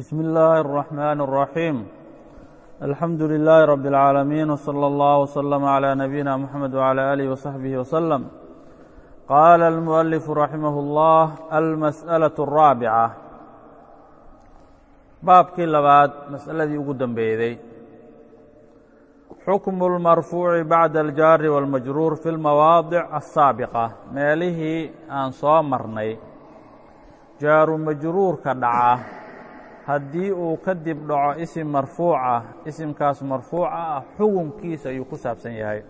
بسم الله الرحمن الرحيم الحمد لله رب العالمين وصلى الله وسلم على نبينا محمد وعلى آله وصحبه وسلم قال المؤلف رحمه الله المسألة الرابعة baabkii labaad mas'aladii ugu dambeeyday xukmu اlmarfuuci bacda aljaari wاlmajruur fi اlmawaadic الsaabiqa meelihii aan soo marnay jaaru majruurka dhaca haddii uu kadib dhaco isim marfuuc ah isimkaas marfuuca ah xukunkiisa ayuu ku saabsan yahay.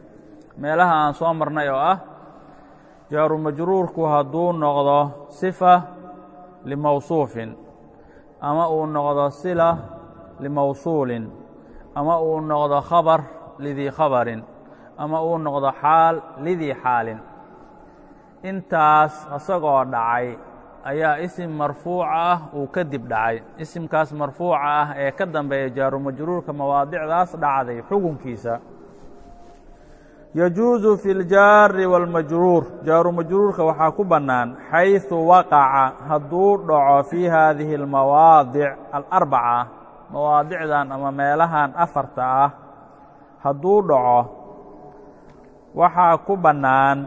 Meelaha aan soo marnay oo ah jaaru majruurku hadduu noqdo sifa limawsuufin ama uu noqdo sila limawsuulin ama uu noqdo khabar lidii khabarin ama uu noqdo xaal lidii xaalin. Intaas isagoo dhacay ayaa isim marfuuca ah uu kadib dhacay isimkaas marfuuca ah ee ka dambeeya jaaru majruurka mawaadicdaas dhacday xukunkiisa yajuusu fi ljaari wاlmajruur jaaru majruurka waxaa ku bannaan xayثu waqaca hadduu dhaco fii haadihi اlmawaadic alarbaca mawaadicdan ama meelahan afarta ah hadduu dhaco waxaa ku bannaan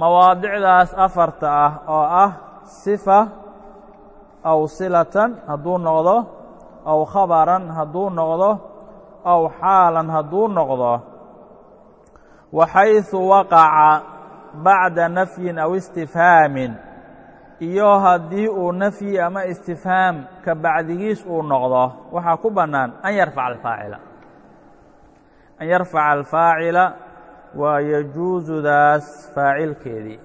mawaadicdaas afarta ah oo ah sifa aw silatan hadduu noqdo aw khabaran hadduu noqdo aw xaalan hadduu noqdo. Waxayثu waqaca bacda nafyin aw istifhaamin. Iyo haddii uu nafyi ama istifhaam ka bacdigiis uu noqdo waxaa ku bannaan an yarfaca alfaacila. An yarfaca alfaacila waa yajuusudaas faacilkeedii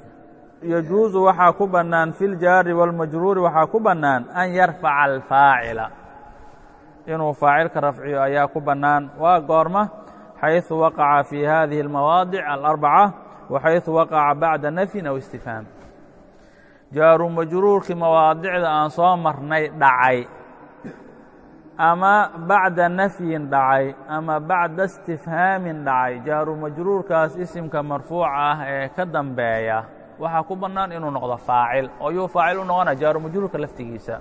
yajuusu waxaa ku bannaan fi ljaari wاlmajruuri waxaa ku bannaan an yarfaca alfaacila inuu faacilka rafciyo ayaa ku bannaan waa goorma xayثu waqaca fii hadihi اlmawaadic alarbaca wa xayثu waqaca bacda nafyin aw istifhaam jaaru majruurkii mawaadicda aan soo marnay dhacay ama bacda nafyin dhacay ama bacda istifhaamin dhacay jaaru majruurkaas isimka marfuuca ah ee ka dambeeya. Waxaa ku bannaan inuu noqdo faacil. Oo yuu faacil u noqona jaaru majruurka laftigiisa.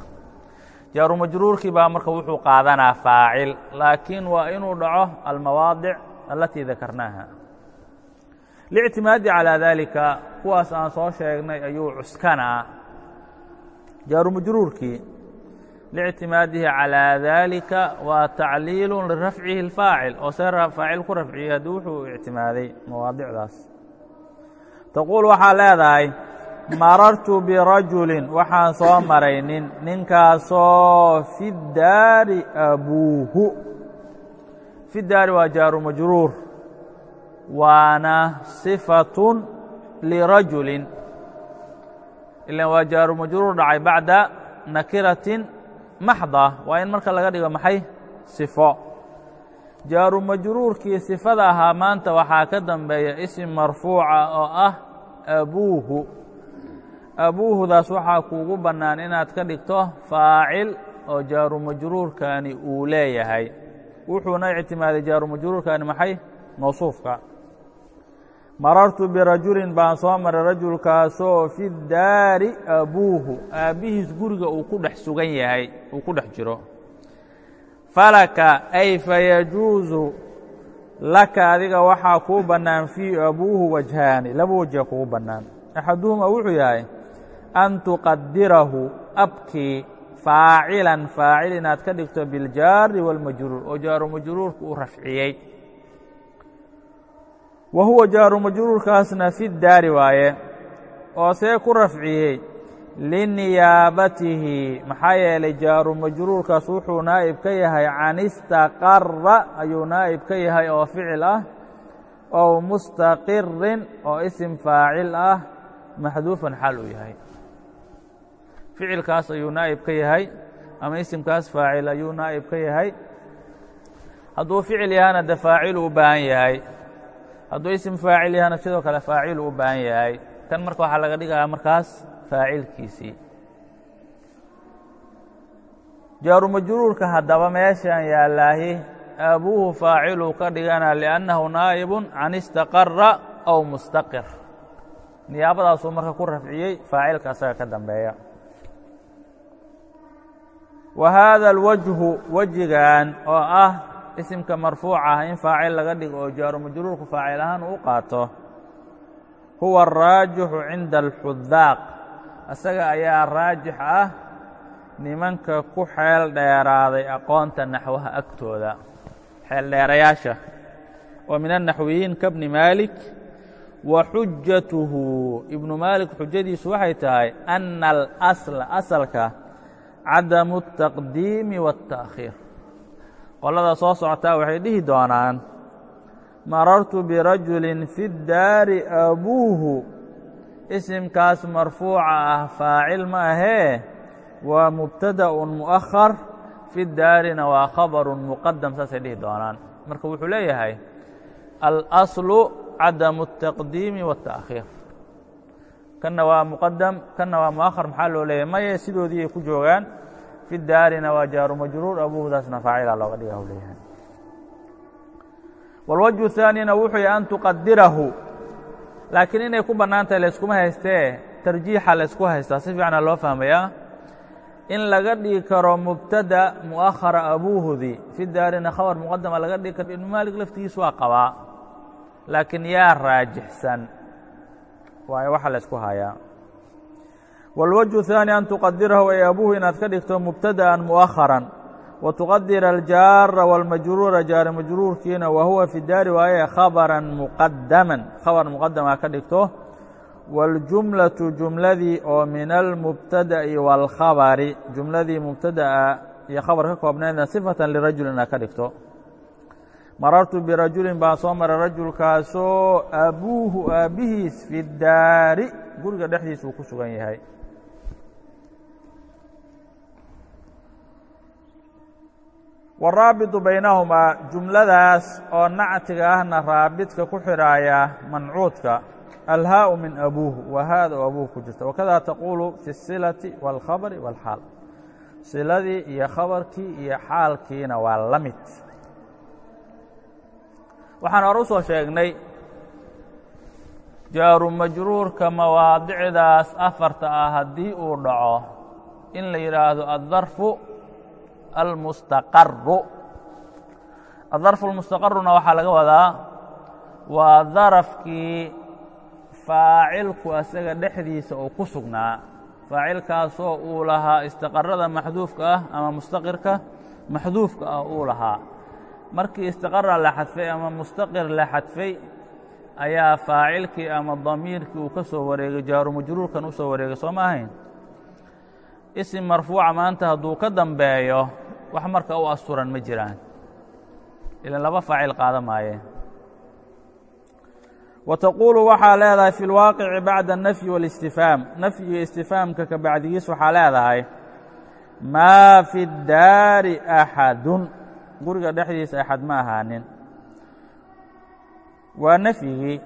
Jaaru majruurkii baa marka wuxuu qaadanaa faacil laakiin waa inuu dhaco almawaadic alatii dakarnaaha lictimaadi calaa daalika kuwaas aan soo sheegnay ayuu cuskanaa. Jaaru majruurkii lictimaadihi calىa daalika waa tacliilu lirafcihi اlfaacil oo see faacil ku rafciyey haddii wuxuu ictimaaday mawaadicdaas. Taquul waxaa leedahay marartu birajulin waxaan soo maray nin ninkaasoo fi daari abuuhu. Fi daari waa jaaru majruur waana sifatun lirajulin. Ilan waa jaaru majruur dhacay bacda nakiratin maxda waa in marka laga dhigo maxay? Sifo. Jaaru majruurkii sifada ahaa maanta waxaa ka dambeeya isim marfuuca oo ah abuuhu. Abuuhudaas waxaa kuugu bannaan inaad ka dhigto faacil oo jaaru majruurkani uu leeyahay. Wuxuuna ictimaaday jaaru majruurkani maxay? Mawsuufka marartu birajulin baan soo maray rajulkaasoo fi daari abuuhu aabbihiis guriga uu ku dhex sugan yahay uu ku dhex jiro. Falaka ay fayajuusu laka adiga waxaa kuu bannaan fii abuuhu wajhaani. Laba wejha kugu bannaan. Axaduhuma wuxuu yahay an tuqadirahu abkii faacilan faacil inaad ka dhigto biljaari wاlmajruur oo jaaru majruurka uu rafciyey wa huwa jaaru majruurkaasna fi daari waaye oo see ku rafciyey liniyaabatihi maxaa yeelay jaaru majruurkaas wuxuu naa'ib ka yahay can istaqara ayuu naa'ib ka yahay oo ficil ah ow mustaqirin oo isim faacil ah maxduufan xaal uu yahay. Ficilkaas ayuu naa'ib ka yahay ama isimkaas faacil ayuu naa'ib ka yahay. Hadduu ficil yahana de faaciluu u baahan yahay hadduu isim faacil yahana sidoo kale faaciluu u baahan yahay. Kan marka waxaa laga dhigayaa markaas faacilkiisii. Jaaru majruurka haddaba meeshan yaallaahi abuuhu faaciluu ka dhigana liأnnahu naa'ibun can istaqara aw mustaqir. Niyaabadaasuu marka ku rafciyey faacilka asaga ka dambeeya. Wa haada alwajhu wejigan oo ah isimka marfuuc ah in faacil laga dhigo oo jaaru majruurku faacil ahaan uu qaato huwa araajixu cinda alxudaaq. Isaga ayaa raajix ah nimanka ku xeel dheeraaday aqoonta naxwaha agtooda. Xeeldheerayaasha oo min annaxwiyiin ka bni maalik wa xujatuhu ibnu maalik xujadiisu waxay tahay anna alasla asalka cadamu اtaqdiimi waاta'khiir qolada soo socotaa waxay dhihi doonaan marartu birajulin fi اdaari abuuhu isimkaas marfuuca ah faacil ma ahee waa mubtadaءun muؤahar fi daarina waa khabaru muqadam saasay dhihi doonaan marka wuxuu leeyahay alaslu cadamu الtaqdiimi waالtaأkhiir kanna waa muqadam kanna waa muahar maxaa loo leeyahy maye sidoodii ay ku joogaan fi daarina waa jaaru majruur abuudaasna faacila looga dhiga u leeyahay wاlwajه الثaanina wuxuu yahy an tuqadirahu laakiin inay ku bannaan tahay layskuma haystee tarjiixa laysku haystaa si fiicana loo fahmayaa in laga dhigi karo mubtada mu'ahara abuuhudi fi daarina khabar muqadama laga dhigi karo ibnu maalik laftigiis waa qabaa laakiin yaa raajixsan waayo waxa laysku hayaa wاlwجه الثaanي an tuqadirahu ay abuuhu inaad ka dhigto mubtadaءa muؤaharan وتqadira الjaara والmajruura jaari majruurkiina wa huwa fi daari waaye khabara muqadaman khabar muqadama ka dhigto wاljumlaةu jumladii oo min almubtada'i wاlkhabari jumladii mubtada'a iyo khabar ka koobnaydna صifatan lirajul inaad ka dhigto marartu birajulin baan soo maray rajulkaasoo abuuhu aabbihiis fi daari guriga dhexdiisa uu ku sugan yahay waraabitu baynahumaa jumladaas oo nactiga ahna raabidka ku xidhaaya mancuudka alhaau min abuuhu wa haada oo abuuhu ku jirta wakadaa taquulu fi silati wاlkhabri wاlxaal siladii iyo khabarkii iyo xaalkiina waa la mid waxaan hore u soo sheegnay jaaru majruurka mawaadicdaas afarta ah haddii uu dhaco in la yidhaahdo addarfu almustaqaru adarfu almustaqaruna waxaa laga wadaa waa darafkii faacilku asaga dhexdiisa uu ku sugnaa. Faacilkaasoo uu lahaa istiqarada maxduufka ah ama mustaqirka maxduufka ah uu lahaa. Markii istiqara la xadfay ama mustaqir la xadfay ayaa faacilkii ama damiirkii uu ka soo wareegay jaaru majruurkan u soo wareegay soo ma ahayn? Isim marfuuca maanta hadduu ka dambeeyo wax marka u asturan ma jiraan. Ilan laba faacil qaada maayeen wa taquulu waxaa leedahay fi lwaaqici bacda anafyi waalistifhaam nafyiga istifhaamka ka bacdigiis waxaa leedahay maa fi daari axadun. Guriga dhexdiisa axad ma ahaanin. Waa nafyigii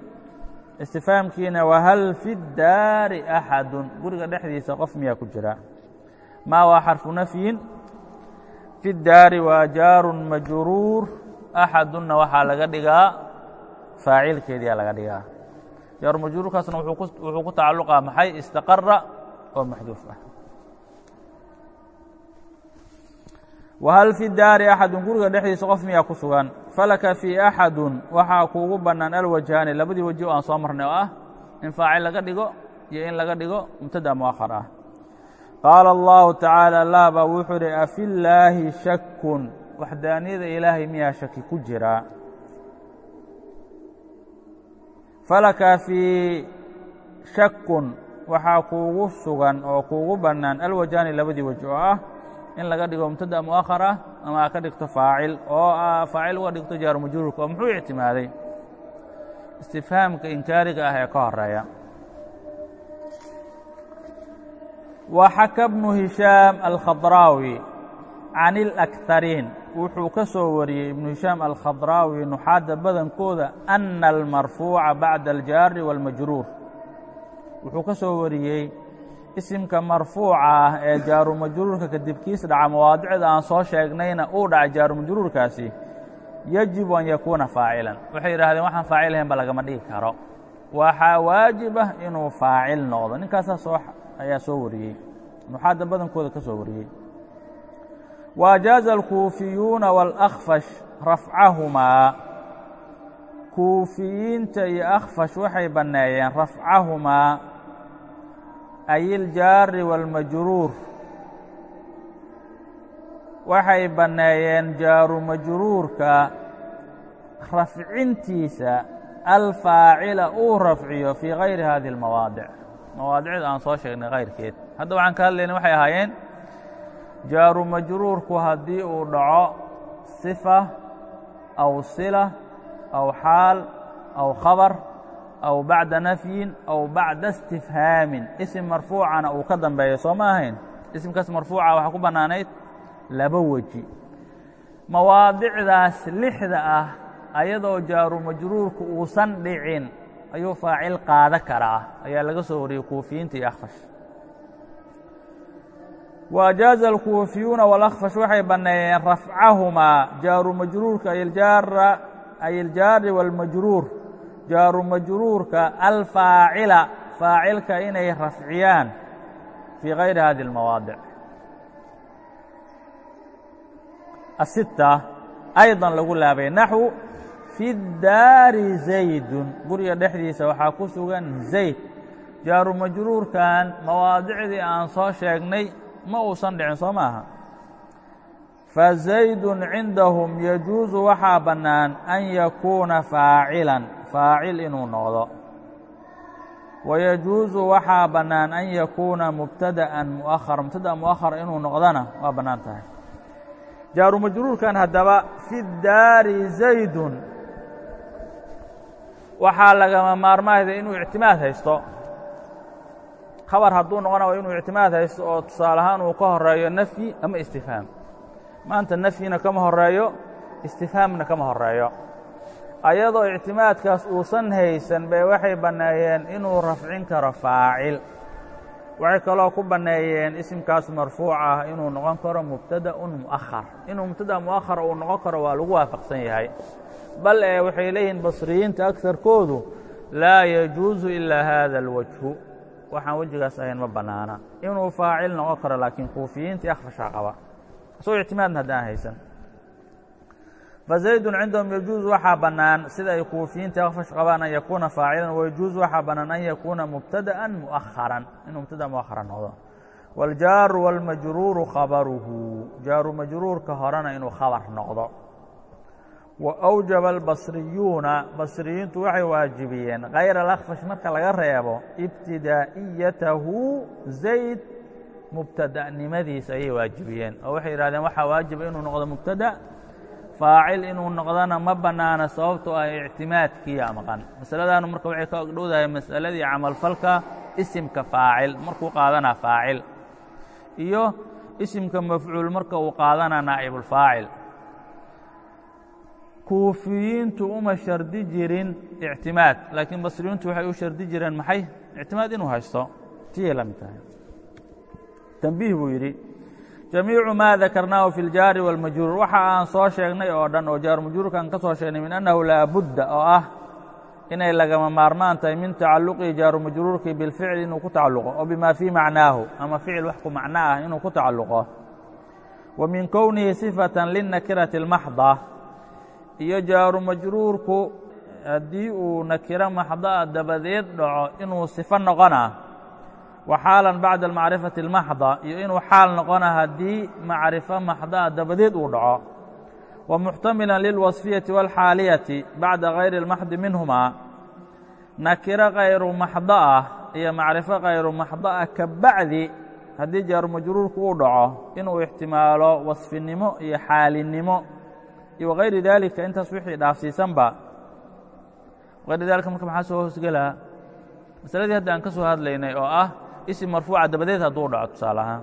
istifhaamkiina waa hal fi daari axadun. Guriga dhexdiisa qof miyaa ku jira. Maa waa xarfu nafyin fi اdaari waa jaarun majruur. Axadunna waxaa laga dhigaa faacilkeediyaa laga dhigaa. Jaaru majruurkaasna wuxuu ku tacalluqaa maxay? Istaqara oo maxduuf ah. Whal fi daari axadun guriga dhexdiisa qof miyaa ku sugan? Falaka fii axadun waxaa kuugu bannaan alwajhaani labadii weji oo aan soo marnay oo ah in faacil laga dhigo iyo in laga dhigo mubtada mu'ahar ah qaala allahu tacaala allah baa wuxuu idhi afillaahi shakun waxdaaniyada ilaahay miyaa shaki ku jira? Falaka fii shakun waxaa kuugu sugan oo kuugu bannaan. Alwajhaani labadii weji oo ah in laga dhigo mubtada mu'ahar ah ama a ka dhigto faacil oo faacil uga dhigto jaaru majruurka oo muxuu ictimaaday? Istifhaamka inkaariga ah ee ka horreeya waxaka ابن hishaam alkhadraawi can ilakhariin wuxuu ka soo wariyey ibnu hishaam alkhadraawi nuxaadda badankooda ana almarfuuca bacda aljaari wاlmajruur wuxuu ka soo wariyey isimka marfuuca ah ee jaarumajruurka kadib kiis dhaca mawaadicda aan soo sheegnayna uu dhaca jaarumajruurkaasi yajibu an yakuuna faacilan. Waxay yidhahdeen waxaan faacil ahayn ba lagama dhigi karo. Waxaa waajib ah inuu faacil noqdo. Ninkaasaa ayaa soo wariyey nuxaadda badankooda ka soo wariyey وأجاaز الكوuفiyuuna والأkفش rafcahumaa kuufiyiinta iyo akfash waxay banneeyeen rafcahumaa ay iljaari wاlmajruur waxay banneeyeen jaaru majruurka rafcintiisa alfaacila uu rafciyo fii gayri hadihi اlmawaadic mawaadicda aan soo sheegnay kayrkeed hadda waxaan ka hadlayna waxay ahaayeen jaaru majruurku haddii uu dhaco صifa aw sila aw xaal aw khabar aw bacda nafyin aw bacda istifhaamin. Isim marfuucana uu ka dambeeyo soo ma ahayn? Isimkaas marfuuca waxaa ku bannaanayd laba weji. Mawaadicdaas lixda ah ayadoo jaaru majruurku uusan dhicin ayuu faacil qaada karaa. Ayaa laga soo wariyey kuufiyiinta iyo akhfash waajaaza alkuufiyuuna waalakfash waxay banneeyeen rafcahumaa jaaru majruurka ay iljaari waalmajruur jaaru majruurka alfaacila faacilka inay rafciyaan fii kayri hadi اlmawaadic asitta aydan lagu laabay naxu fi daari zaydun guriga dhexdiisa waxaa ku sugan zayd. Jaaru majruurkan mawaadicdii aan soo sheegnay ma uusan dhicin soo maaha. Fazaydun cindahum yajuusu waxaa bannaan an yakuuna faacilan faacil inuu noqdo. Wayajuusu waxaa bannaan an yakuuna mubtada'an muahar mubtada' muahar inuu noqdana waa bannaan tahay. Jaaru majruurkan haddaba fi daari zaydun waxaa lagama maarmaayda inuu ictimaad haysto. Khabar hadduu noqona waa inuu ictimaad haysto oo tusaale ahaan uu ka horeeyo nafyi ama istifhaam. Maanta nafyina kama horeeyo istifhaamna kama horeeyo ayadoo ictimaadkaas uusan haysan bay waxay banneeyeen inuu rafcin karo faacil waxay kaloo ku banneeyeen isimkaas marfuuc ah inuu noqon karo mubtada'un mu'ahar inuu mubtada mu'ahar uu noqon karo waa lagu waafaqsan yahay. Bal ee waxay leeyihiin basriyiinta agarkoodu laa yajuusu ilaa hada alwajhu. Waxaan wejigaas ahayn ma bannaana inuu faacil noqon karo laakiin kuufiyiintii akhfashaa qaba. Isagoo ictimaadna haddaan haysan fazaydun cindahum yajuuzu waxaa bannaan sida ay kuufiyiintii akhfash qabaan an yakuuna faacilan wayajuuzu waxaa bannaan an yakuuna mubtada'an mu'aharan inuu mubtada mu'aharan noqdo waاljaaru wاlmajruuru khabaruhu jaaru majruurka horena inuu khabar noqdo وأwjaba الbصriyuuna basriyiintu waxay waajibiyeen kayr الأkfash marka laga reebo ibtidaa'iyatahu zayd mubtada'nimadiisa ayay waajibiyeen oo waxay yidhahdeen waxaa waajiba inuu noqdo mubtada faacil inuu noqdona ma bannaana sababtoo ah ictimaadkiiya maqan. Masaladaanu marka waxay ka ogdhowdahay masaladii camalfalka isimka faacil markuu qaadanaa faacil. Iyo isimka mafcuul marka uu qaadanaa naa'ibulfaacil kuufiyiintu uma shardi jirin ictimaad laakiin basriyiintu waxay u shardi jireen maxay? Ictimaad inuu haysto. Tiyay la mid tahay. Tanbiih buu yidhi jamiicu maa dakarnaahu fi ljaari wاlmajruur waxa aan soo sheegnay oo dhan oo jaarmajruurkaan ka soo sheegnay min annahu laabudda oo ah inay lagama maarmaan tahay min tacalluqii jaarumajruurkii bilficli inuu ku tacalluqo oo bimaa fii macnaahu ama ficil wax ku macno ah inuu ku tacalluqo. Wa min kownihi sifatan linakirati اlmaxda iyo jaaru jaarumajruurku haddii uu nakiro maxdaa dabadeed dhaco inuu sifo noqona waxaalan bacda almacrifati almaxda iyo inuu xaal noqona haddii macrifo maxdaa dabadeed uu dhaco. Wa muxtamilan lilwasfiyati waalxaaliyati bacda hayri almaxdi minhumaa nakiro khayru maxda ah iyo macrifo khayru maxda ah ka bacdi haddii jaaru majruurku uu dhaco inuu ixtimaalo wasfinimo iyo xaalinimo. Iyo wagayri daalika intaas wixii dhaafsiisanba. Wayri daalika marka maxaa soo hoosgelaa masaladii hadda aan ka soo hadlaynay oo ah isim marfuuca dabadeed hadduu dhaco tusaale ahaan.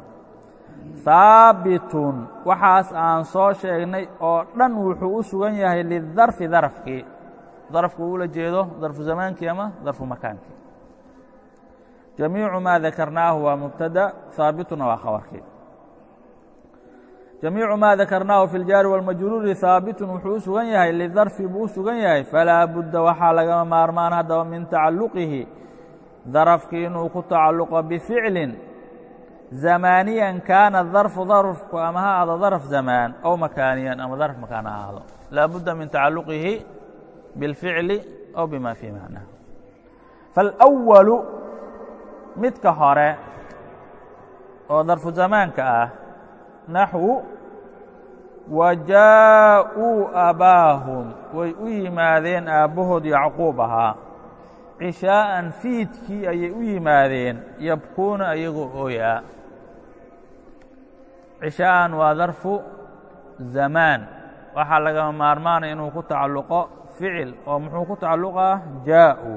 Haabitun waxaas aan soo sheegnay oo dhan wuxuu u sugan yahay lidarfi darafkii. Darafku ula jeedo darfu zamaankii ama darfu makaankii jamiicu maa dakarnaahu waa mubtada haabituna waa khabarkii. Jamiicu maa dakarnaahu fi اljaari wاlmajruuri haabitun wuxuu u sugan yahay lidarfi buu u sugan yahay. Falaa budda waxaa lagama maarmaan haddaba min tacalluqihi darafki inuu ku tacalluqo bificlin zamaaniyan kaana darfu darfku ama ha aado darf zamaan ow makaaniyan ama darf makaan ha aado laabudda min tacalluqihi biاlficli ow bima fii macnah faalawalu midka hore oo darfu zamaanka ah naxwu wajaa'uu abaahum way u yimaadeen aabbahood yacquub ahaa cishaa'an fiidkii ayay u yimaadeen yabkuuna ayagoo ooyaa. Cishaa'an waa darfu zamaan. Waxaa lagama maarmaanaya inuu ku tacalluqo ficil oo muxuu ku tacalluqaa? Jaa'u.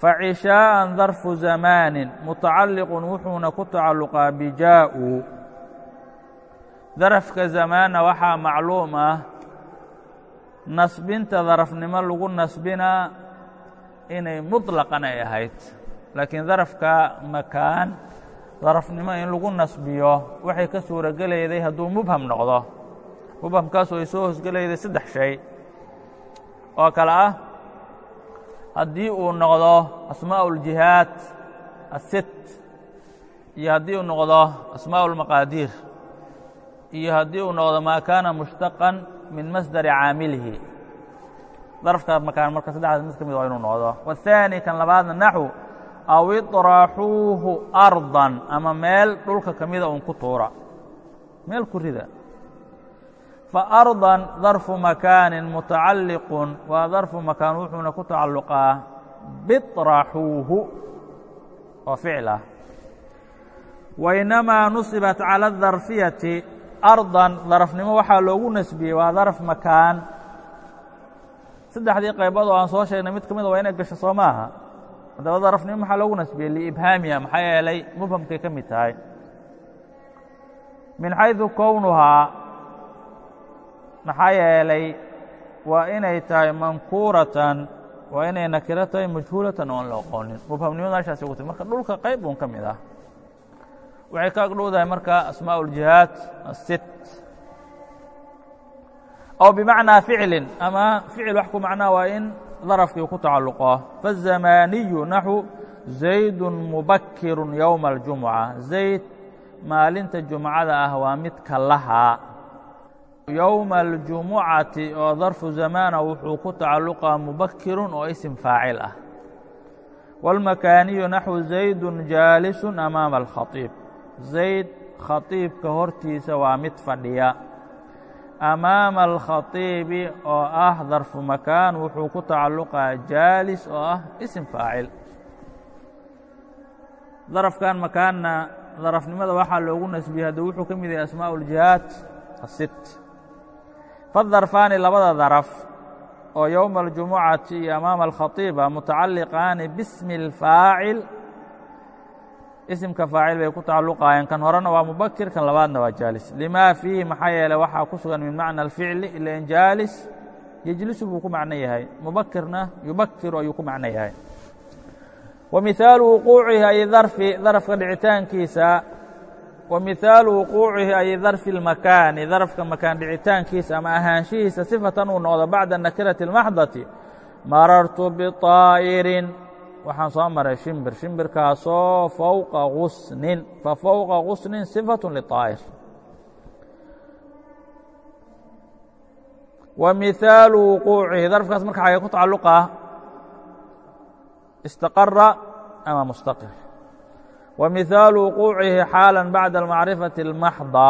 Facishaa'an darfu zamaanin mutacalliqun wuxuuna ku tacalluqaa bijaa'u. Darafka zamaanna waxaa macluum ah. Nasbinta darafnimo lagu nasbinaa inay muطlaqan ay ahayd laakiin darafka makaan darafnimo in lagu nasbiyo waxay ka suuro gelayday hadduu mubham noqdo mubhamkaasoo ay soo hosgelayday saddex shay oo kale ah haddii uu noqdo asmaaء اljihaad asit iyo haddii uu noqdo asmaaء اlmaqaadiir iyo haddii uu noqdo maa kaana mushtaqan min masdari caamilihi darafka makaan marka saddexdaas mid ka mid waa inuu noqdo waالثaanي kan labaadna naxو aw iطraxuuhu arضan ama meel dhulka ka mida un ku tuura meel ku rida faarضan darfu makaanin mutacalliqun waa darfu makaan wuxuuna ku tacalluqaa biطraxuuhu oo ficil ah wainamaa nusibat calى الdarfiyati ardan darafnimo waxaa loogu nasbiyey waa daraf makaan saddexdii qaybood oo aan soo sheegnay mid ka mida ah waa inay gasho soo maaha. Haddaba darafnimo maxaa loogu nasbiyey? Liibhaamiha maxaa yeelay mubhamkay ka mid tahay. Min xaydu kownuhaa maxaa yeelay waa inay tahay mankuuratan waa inay nakiro tahay majhuulatan oo aan la aqoonin mubhamnimada halshaasi marka dhulka qayb uun ka mid ah. Waxay ka agdhow marka asmaaء اljihaad asit aw bimacnaa ficlin ama ficil wax ku macnaa waa in darafkii ku tacalluqo faالzamaaniyu naxu zayd mubakiru yowma اljumuca zayd maalinta jumcada ah waa mid kalahaa yowma اljumucati oo darfu zamaana wuxuu ku tacalluqaa mubakirun oo isim faacil ah wاlmakaaniyu naxwu zaydu jaalisu amaama اlkhaiib zayd khatiibka hortiisa waa mid fadhiya amaama alkhatiibi oo ah darfu makaan wuxuu ku tacalluqaa jaalis oo ah isim faacil darafkan makaanna darafnimada waxaa loogu nasbiyey haddii wuxuu ka mid yahay asmaaء اljihaad asit fadarfaani labada daraf oo yowma اljumucati iyo amaama alkhatiiba mutacalliqaani bismi اlfaacil isimka faacil bay ku tacalluqaayeen kan horena waa mubakir kan labaadna waa jaalis lima fiihi maxaa yeeley waxaa ku sugan min macna alficli ilan jaalis yejlisu buu ku macno yahay mubakirna yubakiru ayuu ku macno yahay wa mihaalu wuquucihi ay darfi darafka dhicitaankiisa wa mihaalu wuquucihi ay darfi اlmakaani darafka makaan dhicitaankiisa ama ahaanshihiisa sifatan uu noqdo bacda nakirati اlmaxdati marartu biطaa'irin waxaan soo maray shimbir shimbirkaasoo fowqa gusnin fa fowqa gusnin sifaة liطaa'ir wa mihaalu wuquucihi darfkaas marka xagee ku tacalluqah istaqara ama mustaqir wa mihaalu wuquucihi xaala bacda almacrifati اlmaxda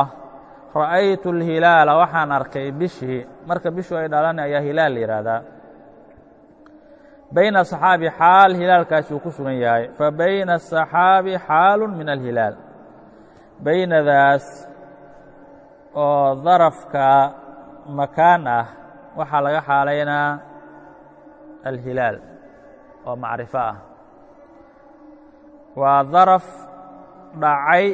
ra'aytu اlhilaala waxaan arkay bishii marka bishu ay dhalan ayaa hilaal la yihahdaa bayna asaxaabi xaal hilaalkaasi uu ku sugan yahay. Fa bayna asaxaabi xaalu min alhilaal. Baynadaas oo darafka makaan ah waxaa laga xaalaynaa alhilaal oo macrifo ah. Waa daraf dhacay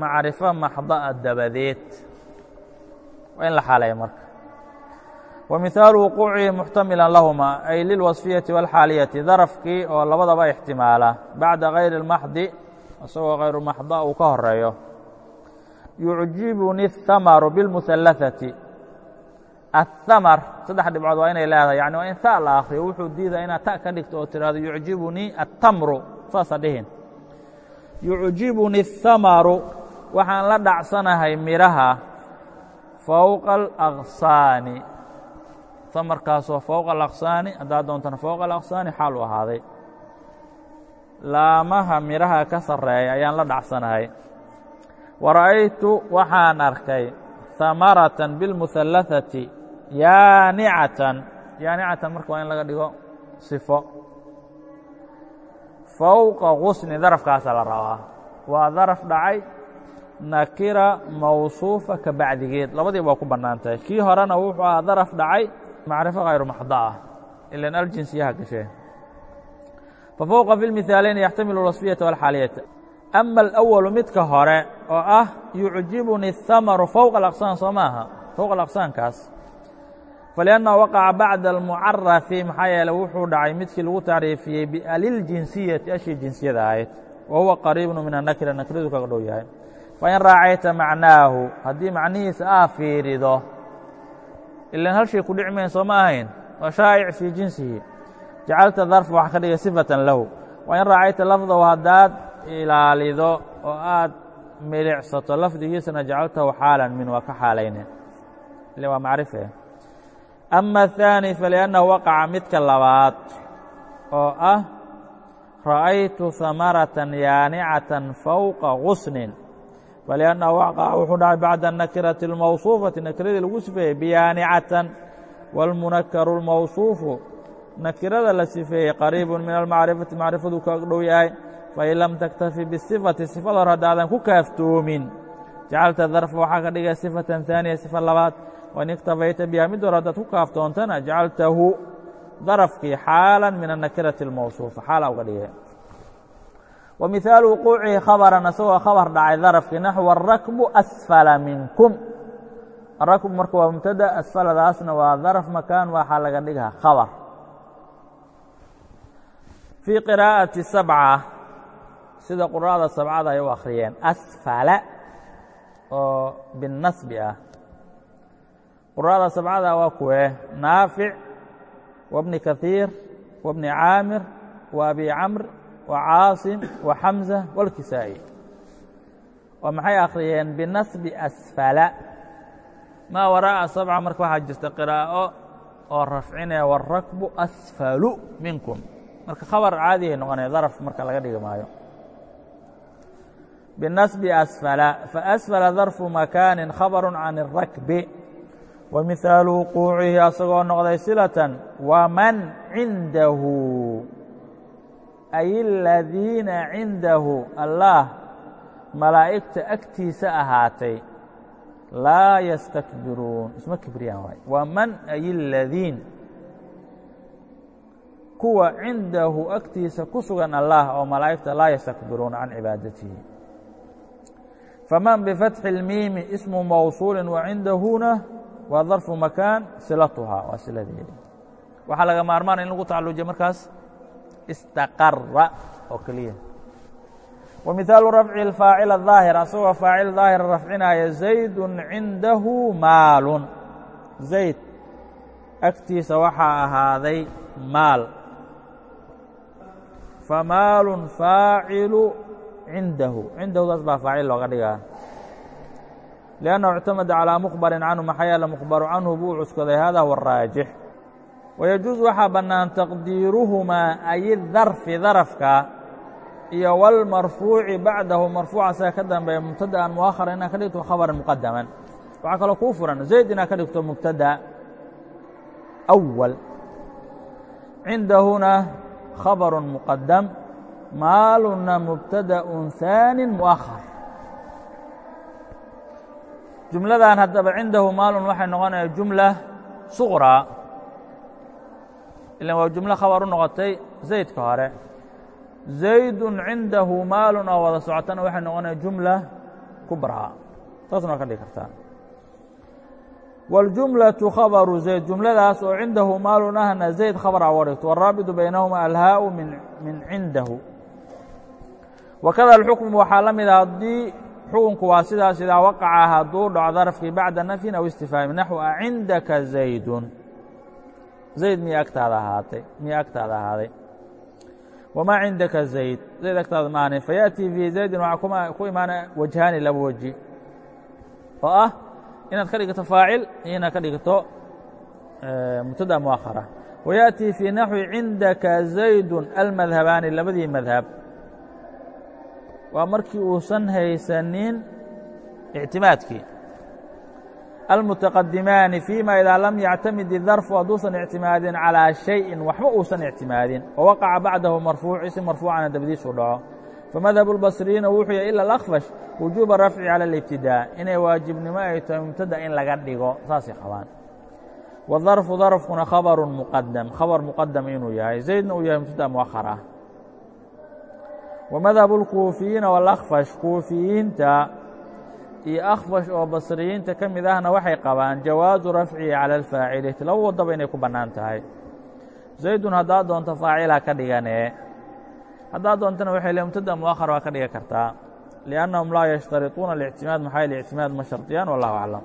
macrifo maxda a dabadeed. Waa in la xaaleeya marka. wa mihaalu wuquucihi muxtamilan lahuma ay lilwasfiyati wاlxaaliyati darafkii oo labadaba ixtimaala bacda gayri اlmaxdi isagoo hayru maxda uu ka horeeyo yucjibuni الthamaru biاlmuhallaثati aلthamar saddex dhibcood waa inay leedahay yani waa in ta la akriyo wuxuu diidaa inaad ta ka dhigto oo tiraahdo yucjibunii aلtamru saasa dhihin yucjibuni الhamaru waxaan la dhacsanahay midhaha fowqa alaqsaani hamarkaasoo fowqa alaqsaani haddaad doontana fowqa alaqsaani xaal u ahaaday. Laamaha midhaha ka sarreeya ayaan la dhacsanahay. Wa ra'aytu waxaan arkay hamaratan bilmuhallaثati yaanicatan yaanicatan marka waa in laga dhigo sifo. Fowqa gusni darafkaasa la rabaa. Waa daraf dhacay nakira mawsuufa ka bacdigeed. Labadiiba waa ku bannaan tahay kii horena wuxuu ahaa daraf dhacay macrifo hayru maxda ah ilan aljinsiyaha gashee fafowqa fi lmihaalayni yaxtamilu اlwasfiyata walxaaliyata ama alأwalu midka hore oo ah yucjibuni الhamaru fowqa alaqsaan soo maaha fowqa alaqsaankaas faliannahu waqaca bacda almucarafi maxaa yeele wuxuu dhacay midkii lagu tacriifiyey bialiljinsiyati ashii jinsiyada ahayd wa huwa qariibnu min annakira nakiradu kaga dhow yahay fain raacayta macnaahu haddii macnihiisa aa fiirido ilan hal shay ku dhici mayn soo ma ahayn waa shaa'ic fii jinsihi jacalta darfa waxa ka dhigay sifatan lahu waa in raacayta lafdahu haddaad ilaalido oo aad milicsato lafdigiisana jacaltahu xaalan min waa ka xaalayne ile waa macrife ama aلثaani faliannahu waqaca midka labaad oo ah ra'aytu hamaratan yaanicatan fowqa gusnin faliأnnahu waqaca wuxuu dhacay bacda الnakirati اlmawصuufati nakiradii lagu sifeeyey biyaanicatan wاlmunakaru اlmawصuufu nakirada la sifeeyey qariibu min almacrifati macrifadu ka dhow yahay fain lam taktafi bisifati sifada hor haddaadan ku kaaftoomin jacalta darfa waxaa ka dhigay sifatan ثaaniya sifa labaad wain iktafayta biha mid hor haddaad ku kaaftoontana jacaltahu darafkii xaala min الnakirati اlmawصuufa xaala uga dhigay wa mihaalu wuquucihi khabaran isagoo khabar dhacay darafkii naxو الrakbu asfala minkum arakbu marka waa mubtada asfaladaasna waa daraf makaan waxaa laga dhigaa khabar fii qiraa'ati sabca sida qura'ada sabcada ay u akhriyeen asfala oo binnasbi ah qura'ada sabcada waa kuwee naafic wabni kahiir wabni caamir wa abi camr wa caasim wa xamza wاlkisaa'i oo maxay akhriyeen binasbi asfala maa waraa'a sabca marka waxaa jirta qiraa'o oo rafcinaya warakbu asfalu minkum marka khabar caadihay noqonaya daraf marka laga dhigi maayo binasbi asfala faasfala darfu makaanin khabaru can الrakbi wa mihaalu wuquucihi asagoo noqday silatan waman cindahu ay aladiina cindahu allaah malaa'igta agtiisa ahaatay laa yastakbiruun isma kibriyaan waay waman ay aladiin kuwa cindahu agtiisa ku sugan allah oo malaa'igta laa yastakbiruuna can cibaadatihi faman bifatxi اlmiimi ismu mawsuuli wa cindahuna waa darfu makaan silatuhaa waa siladeedi waxaa laga maarmaana in lagu tacallujiya markaas istaqara oo keliya wa mihaalu rafci اfaacil الظaahir asagoo faacil daahira rafcinaya zaydu cindahu maalun zayd agtiisa waxaa ahaaday maal famaalun faacilu cindahu cindahudaas baa faacil looga dhigaa liannahu اctamada calىa mukhbarin canhu maxaa yaele mukhbaru canhu buu cuskaday hada huwa araajix wayajuuz waxaa bannaan taqdiiruhumaa ayidarfi darafka iyo wاlmarfuuci bacdahu marfuuca siga ka dambeeya mubtadaan muahara inaad ka dhigto khabaran muqadaman waxaa kaloo kuu furan zayd inaad ka dhigto mubtada awal cindahuna khabaru muqadam maaluna mubtadaءu haani muahar jumladan haddaba cindahu maalun waxay noqonaya jumla suqraa ilan waa jumlo khabar u noqotay zaydka hore zaydun cindahu maalun oo wada socotana waxay noqonaya jumla kubraa taasna waa ka dhigi kartaa waljumlaةu khabaru zayd jumladaas oo cindahu maalun ahna zayd khabar a uga dhigto waraabitu baynahuma alhaau min cindahu wakada alxukmu waxaa la mida haddii xukunku waa sidaas idaa waqaca hadduu dhaco bacda nafyin aw istifhaami naxw cindaka zaydun zayd miya agtaada ahaatay miya agtaada ahaaday wamaa cindaka zayd zayd agtaada ma ahanin fayaأtii fii zaydin waxaa ku imaana wajhaani laba weji oo ah inaad ka dhigto faacil iyo inaad ka dhigto mubtada muakhara wayaأtii fii naxwi cindaka zaydu almadhabaani labadii madhab waa markii uusan haysanin ictimaadkii almutaqadimaani fiima idaa lam yactamid idarfu hadduusan ictimaadin calaa shayin waxba uusan ictimaadin wawaqaca bacdahu marfuuc isim marfuucana dabadiisuu dhaco famadhabu lbasriyiina wuxuu yahy ila alakfash wujuuba rafci cala alibtidaa inay waajibnimo ay tahay mubtada in laga dhigo saasay qabaan wadarfu darfkuna khabarun muqadam khabar muqadam inuu yahay zaydna uu yahay mubtada muakhar wamadhabu lkuufiyiina walakfash kuufiyiinta iyo akfash oo basriyiinta ka mid ahna waxay qabaan jawaazu rafcihi cala alfaacilati laba wadaba inay ku bannaan tahay. Zaydun haddaad doonto faacilha ka dhiganee haddaad doontana waxay le mubtada muahar waa ka dhigan kartaa liannahum laa yashtarituuna اlictimaad maxaa ictimaad ma shardiyaan wallahu aclam